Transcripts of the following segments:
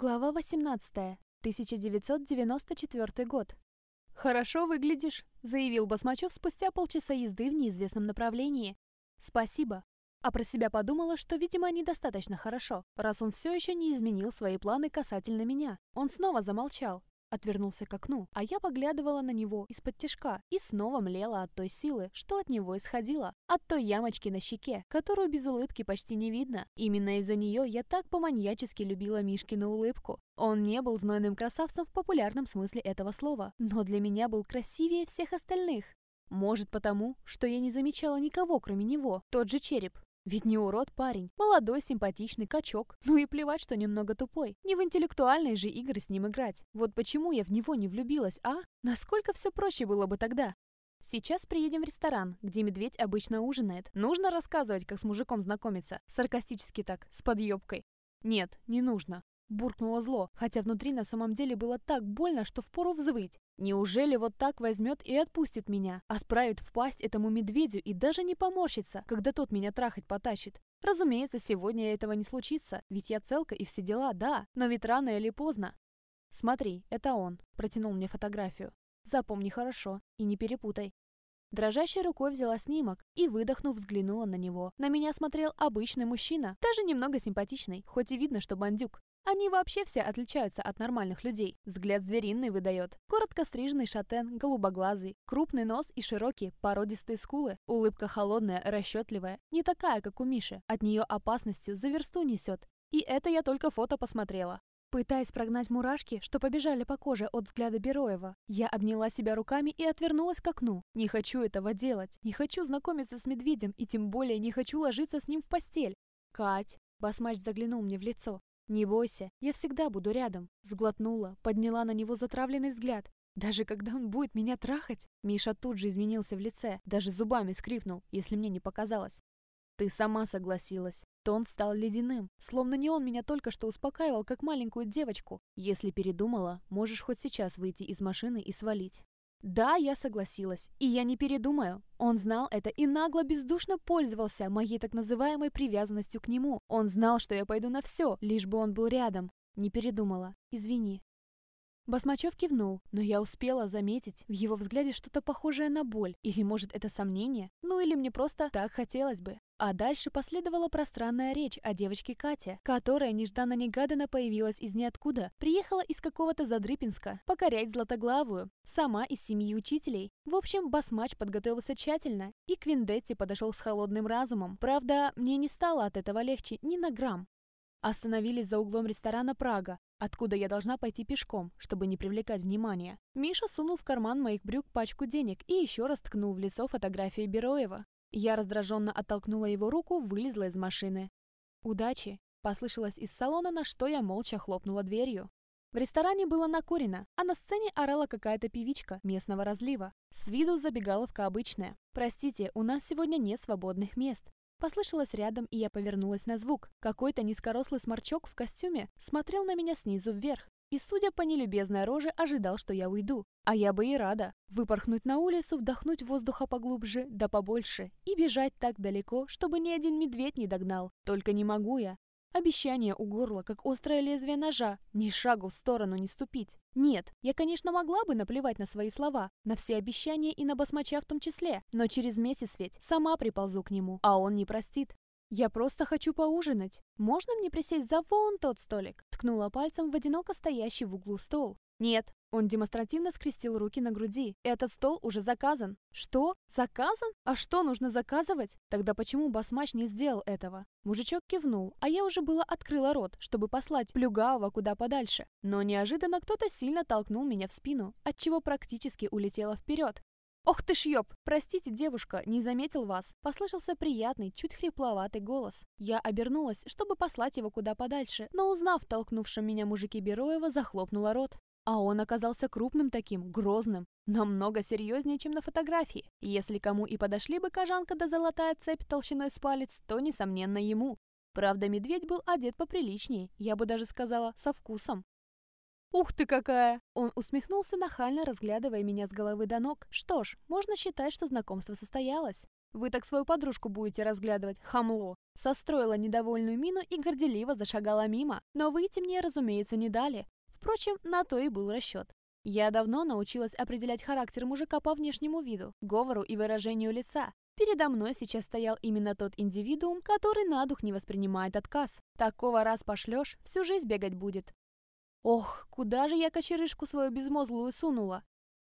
Глава 18. 1994 год. «Хорошо выглядишь», — заявил Басмачев спустя полчаса езды в неизвестном направлении. «Спасибо». А про себя подумала, что, видимо, недостаточно хорошо, раз он все еще не изменил свои планы касательно меня. Он снова замолчал, отвернулся к окну, а я поглядывала на него из-под тяжка и снова млела от той силы, что от него исходило, от той ямочки на щеке, которую без улыбки почти не видно. Именно из-за нее я так по-маньячески любила Мишкину улыбку. Он не был знойным красавцем в популярном смысле этого слова, но для меня был красивее всех остальных. Может потому, что я не замечала никого, кроме него, тот же череп, ведь не урод парень, молодой, симпатичный, качок. Ну и плевать, что немного тупой. Не в интеллектуальные же игры с ним играть. Вот почему я в него не влюбилась, а? Насколько все проще было бы тогда? Сейчас приедем в ресторан, где медведь обычно ужинает. Нужно рассказывать, как с мужиком знакомиться. Саркастически так, с подъебкой. Нет, не нужно. Буркнуло зло, хотя внутри на самом деле было так больно, что впору взвыть. Неужели вот так возьмет и отпустит меня? Отправит в пасть этому медведю и даже не поморщится, когда тот меня трахать потащит? Разумеется, сегодня этого не случится, ведь я целка и все дела, да, но ведь рано или поздно. Смотри, это он, протянул мне фотографию. Запомни хорошо и не перепутай. Дрожащей рукой взяла снимок и, выдохнув, взглянула на него. На меня смотрел обычный мужчина, даже немного симпатичный, хоть и видно, что бандюк. Они вообще все отличаются от нормальных людей. Взгляд звериный выдает. Коротко стриженный шатен, голубоглазый, крупный нос и широкие, породистые скулы. Улыбка холодная, расчетливая, не такая, как у Миши. От нее опасностью за версту несет. И это я только фото посмотрела. Пытаясь прогнать мурашки, что побежали по коже от взгляда Бероева, я обняла себя руками и отвернулась к окну. Не хочу этого делать. Не хочу знакомиться с медведем и тем более не хочу ложиться с ним в постель. «Кать!» Басмач заглянул мне в лицо. «Не бойся, я всегда буду рядом», — сглотнула, подняла на него затравленный взгляд. «Даже когда он будет меня трахать?» Миша тут же изменился в лице, даже зубами скрипнул, если мне не показалось. «Ты сама согласилась». Тон стал ледяным, словно не он меня только что успокаивал, как маленькую девочку. «Если передумала, можешь хоть сейчас выйти из машины и свалить». Да, я согласилась, и я не передумаю. Он знал это и нагло бездушно пользовался моей так называемой привязанностью к нему. Он знал, что я пойду на все, лишь бы он был рядом. Не передумала. Извини. Басмачев кивнул, но я успела заметить в его взгляде что-то похожее на боль. Или, может, это сомнение? Ну, или мне просто так хотелось бы. А дальше последовала пространная речь о девочке Кате, которая нежданно-негаданно появилась из ниоткуда, приехала из какого-то Задрыпинска покорять Златоглавую, сама из семьи учителей. В общем, басмач подготовился тщательно, и к Виндетте подошел с холодным разумом. Правда, мне не стало от этого легче ни на грамм. Остановились за углом ресторана «Прага», откуда я должна пойти пешком, чтобы не привлекать внимания. Миша сунул в карман моих брюк пачку денег и еще раз ткнул в лицо фотографии Бероева. Я раздраженно оттолкнула его руку, вылезла из машины. «Удачи!» – послышалось из салона, на что я молча хлопнула дверью. В ресторане было накурено, а на сцене орала какая-то певичка местного разлива. С виду забегаловка обычная. «Простите, у нас сегодня нет свободных мест». Послышалось рядом, и я повернулась на звук. Какой-то низкорослый сморчок в костюме смотрел на меня снизу вверх и, судя по нелюбезной роже, ожидал, что я уйду. А я бы и рада. Выпорхнуть на улицу, вдохнуть воздуха поглубже, да побольше, и бежать так далеко, чтобы ни один медведь не догнал. Только не могу я. Обещание у горла, как острое лезвие ножа, ни шагу в сторону не ступить. Нет, я, конечно, могла бы наплевать на свои слова, на все обещания и на басмача в том числе, но через месяц ведь сама приползу к нему, а он не простит. «Я просто хочу поужинать. Можно мне присесть за вон тот столик?» Ткнула пальцем в одиноко стоящий в углу стол. «Нет». Он демонстративно скрестил руки на груди. «Этот стол уже заказан». «Что? Заказан? А что нужно заказывать? Тогда почему басмач не сделал этого?» Мужичок кивнул, а я уже было открыла рот, чтобы послать Плюгавого куда подальше. Но неожиданно кто-то сильно толкнул меня в спину, отчего практически улетела вперед. «Ох ты ж ёб! Простите, девушка, не заметил вас!» Послышался приятный, чуть хрипловатый голос. Я обернулась, чтобы послать его куда подальше, но узнав толкнувшем меня мужики Бероева, захлопнула рот. А он оказался крупным таким, грозным, намного серьезнее, чем на фотографии. Если кому и подошли бы кожанка да золотая цепь толщиной с палец, то, несомненно, ему. Правда, медведь был одет поприличнее, я бы даже сказала, со вкусом. «Ух ты какая!» Он усмехнулся нахально, разглядывая меня с головы до ног. Что ж, можно считать, что знакомство состоялось. Вы так свою подружку будете разглядывать, хамло. Состроила недовольную мину и горделиво зашагала мимо, но выйти мне, разумеется, не дали. Впрочем, на то и был расчет. Я давно научилась определять характер мужика по внешнему виду, говору и выражению лица. Передо мной сейчас стоял именно тот индивидуум, который на дух не воспринимает отказ. Такого раз пошлешь, всю жизнь бегать будет. Ох, куда же я кочерышку свою безмозглую сунула?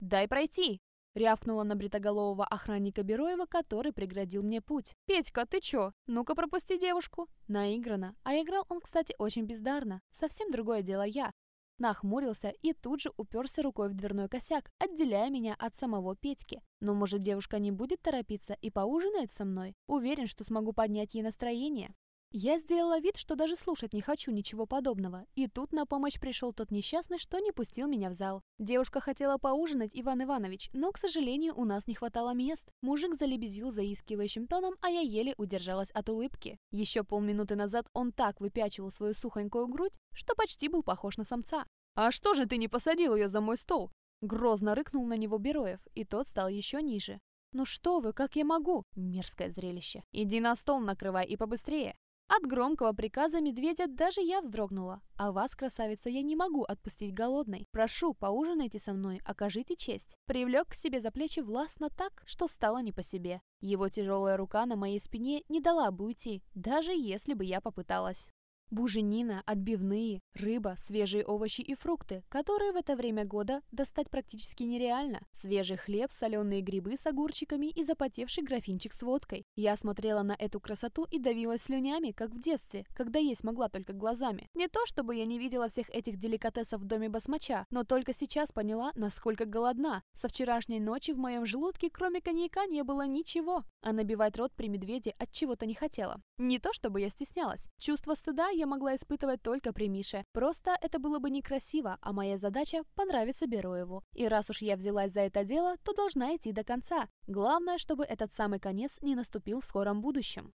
«Дай пройти!» — рявкнула на бритоголового охранника Бероева, который преградил мне путь. «Петька, ты чё? Ну-ка пропусти девушку!» Наиграно. А играл он, кстати, очень бездарно. Совсем другое дело я. Нахмурился и тут же уперся рукой в дверной косяк, отделяя меня от самого Петьки. Но, может, девушка не будет торопиться и поужинает со мной? Уверен, что смогу поднять ей настроение. Я сделала вид, что даже слушать не хочу ничего подобного, и тут на помощь пришел тот несчастный, что не пустил меня в зал. Девушка хотела поужинать, Иван Иванович, но, к сожалению, у нас не хватало мест. Мужик залебезил заискивающим тоном, а я еле удержалась от улыбки. Еще полминуты назад он так выпячивал свою сухонькую грудь, что почти был похож на самца. «А что же ты не посадил ее за мой стол?» Грозно рыкнул на него Бероев, и тот стал еще ниже. «Ну что вы, как я могу?» Мерзкое зрелище. «Иди на стол накрывай и побыстрее!» От громкого приказа медведя даже я вздрогнула. А вас, красавица, я не могу отпустить голодной. Прошу, поужинайте со мной, окажите честь. Привлек к себе за плечи властно так, что стало не по себе. Его тяжелая рука на моей спине не дала бы уйти, даже если бы я попыталась. Буженина, отбивные, рыба, свежие овощи и фрукты, которые в это время года достать практически нереально. Свежий хлеб, соленые грибы с огурчиками и запотевший графинчик с водкой. Я смотрела на эту красоту и давилась слюнями, как в детстве, когда есть могла только глазами. Не то, чтобы я не видела всех этих деликатесов в доме басмача, но только сейчас поняла, насколько голодна. Со вчерашней ночи в моем желудке, кроме коньяка, не было ничего. А набивать рот при медведе от чего-то не хотела. Не то, чтобы я стеснялась. Чувство стыда я я могла испытывать только при Мише. Просто это было бы некрасиво, а моя задача — понравиться Бероеву. И раз уж я взялась за это дело, то должна идти до конца. Главное, чтобы этот самый конец не наступил в скором будущем.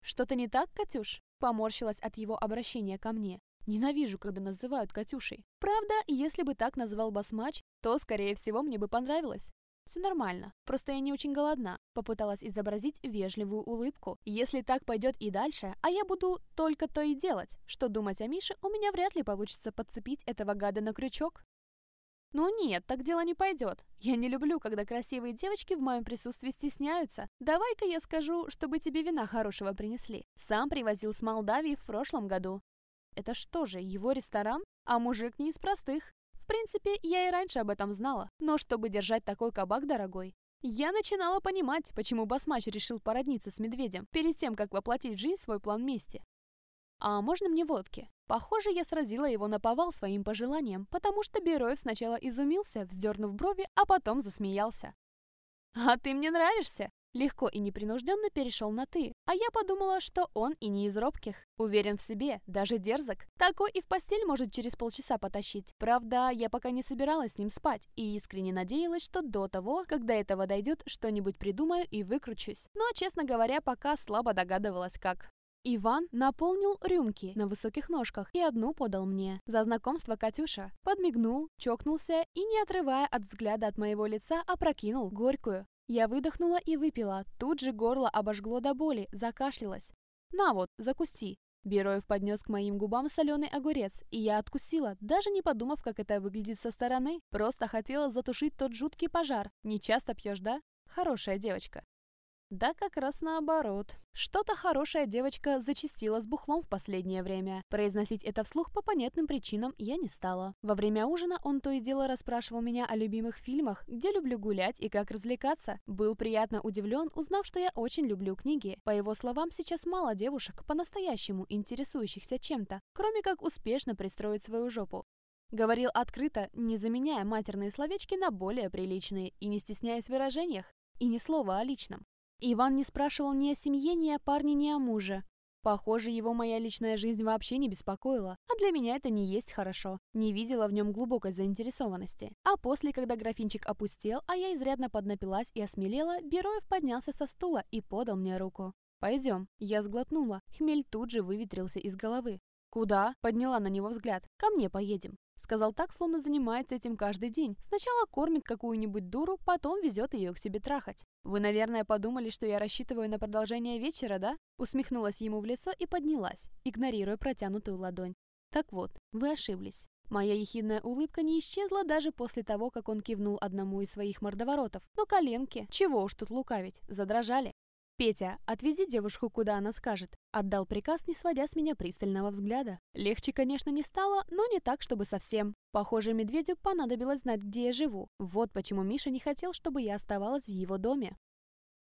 «Что-то не так, Катюш?» Поморщилась от его обращения ко мне. Ненавижу, когда называют Катюшей. Правда, если бы так назвал Басмач, то, скорее всего, мне бы понравилось. «Все нормально, просто я не очень голодна», — попыталась изобразить вежливую улыбку. «Если так пойдет и дальше, а я буду только то и делать, что думать о Мише у меня вряд ли получится подцепить этого гада на крючок». «Ну нет, так дело не пойдет. Я не люблю, когда красивые девочки в моем присутствии стесняются. Давай-ка я скажу, чтобы тебе вина хорошего принесли. Сам привозил с Молдавии в прошлом году». «Это что же, его ресторан? А мужик не из простых. В принципе, я и раньше об этом знала, но чтобы держать такой кабак дорогой, я начинала понимать, почему Басмач решил породниться с медведем перед тем, как воплотить в жизнь свой план мести. «А можно мне водки?» Похоже, я сразила его на повал своим пожеланием, потому что Бероев сначала изумился, вздернув брови, а потом засмеялся. «А ты мне нравишься?» Легко и непринужденно перешел на «ты», а я подумала, что он и не из робких. Уверен в себе, даже дерзок. Такой и в постель может через полчаса потащить. Правда, я пока не собиралась с ним спать и искренне надеялась, что до того, когда этого дойдет, что-нибудь придумаю и выкручусь. Но, честно говоря, пока слабо догадывалась, как. Иван наполнил рюмки на высоких ножках и одну подал мне. За знакомство Катюша. Подмигнул, чокнулся и, не отрывая от взгляда от моего лица, опрокинул горькую, я выдохнула и выпила. Тут же горло обожгло до боли, закашлялась. «На вот, закуси». Бероев поднес к моим губам соленый огурец, и я откусила, даже не подумав, как это выглядит со стороны. Просто хотела затушить тот жуткий пожар. Не часто пьешь, да? Хорошая девочка. Да как раз наоборот. Что-то хорошая девочка зачастила с бухлом в последнее время. Произносить это вслух по понятным причинам я не стала. Во время ужина он то и дело расспрашивал меня о любимых фильмах, где люблю гулять и как развлекаться. Был приятно удивлен, узнав, что я очень люблю книги. По его словам, сейчас мало девушек, по-настоящему интересующихся чем-то, кроме как успешно пристроить свою жопу. Говорил открыто, не заменяя матерные словечки на более приличные и не стесняясь в выражениях, и ни слова о личном. Иван не спрашивал ни о семье, ни о парне, ни о муже. Похоже, его моя личная жизнь вообще не беспокоила, а для меня это не есть хорошо. Не видела в нем глубокой заинтересованности. А после, когда графинчик опустел, а я изрядно поднапилась и осмелела, Бероев поднялся со стула и подал мне руку. «Пойдем». Я сглотнула. Хмель тут же выветрился из головы. «Куда?» — подняла на него взгляд. «Ко мне поедем». Сказал так, словно занимается этим каждый день. Сначала кормит какую-нибудь дуру, потом везет ее к себе трахать. «Вы, наверное, подумали, что я рассчитываю на продолжение вечера, да?» Усмехнулась ему в лицо и поднялась, игнорируя протянутую ладонь. «Так вот, вы ошиблись. Моя ехидная улыбка не исчезла даже после того, как он кивнул одному из своих мордоворотов. Но коленки, чего уж тут лукавить, задрожали. «Петя, отвези девушку, куда она скажет», — отдал приказ, не сводя с меня пристального взгляда. Легче, конечно, не стало, но не так, чтобы совсем. Похоже, медведю понадобилось знать, где я живу. Вот почему Миша не хотел, чтобы я оставалась в его доме.